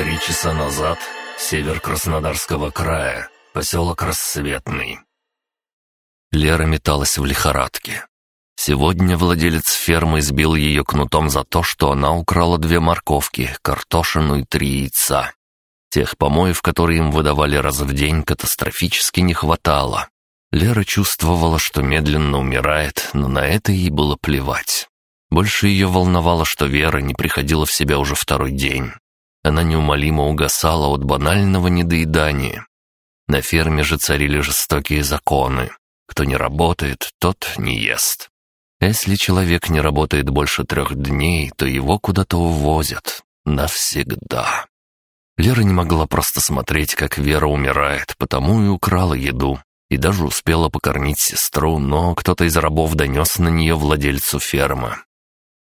Три часа назад, север Краснодарского края, поселок Рассветный. Лера металась в лихорадке. Сегодня владелец фермы избил ее кнутом за то, что она украла две морковки, картошину и три яйца. Тех помоев, которые им выдавали раз в день, катастрофически не хватало. Лера чувствовала, что медленно умирает, но на это ей было плевать. Больше ее волновало, что Вера не приходила в себя уже второй день. Она неумолимо угасала от банального недоедания. На ферме же царили жестокие законы. Кто не работает, тот не ест. Если человек не работает больше трех дней, то его куда-то увозят. Навсегда. Лера не могла просто смотреть, как Вера умирает, потому и украла еду. И даже успела покормить сестру, но кто-то из рабов донес на нее владельцу фермы.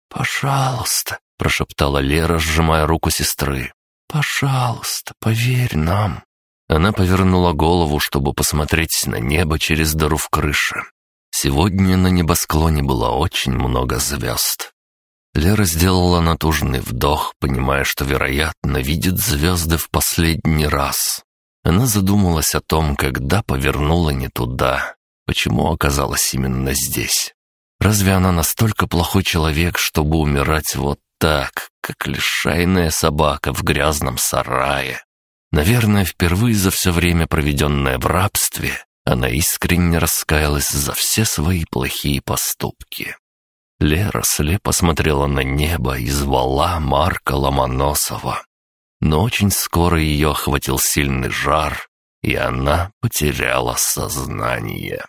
«Пожалуйста», — прошептала Лера, сжимая руку сестры. «Пожалуйста, поверь нам». Она повернула голову, чтобы посмотреть на небо через дыру в крыше. Сегодня на небосклоне было очень много звезд. Лера сделала натужный вдох, понимая, что, вероятно, видит звезды в последний раз. Она задумалась о том, когда повернула не туда, почему оказалась именно здесь. Разве она настолько плохой человек, чтобы умирать вот так, как лишайная собака в грязном сарае? Наверное, впервые за все время, проведенное в рабстве, она искренне раскаялась за все свои плохие поступки. Лера слепо смотрела на небо и звала Марка Ломоносова. Но очень скоро ее охватил сильный жар, и она потеряла сознание.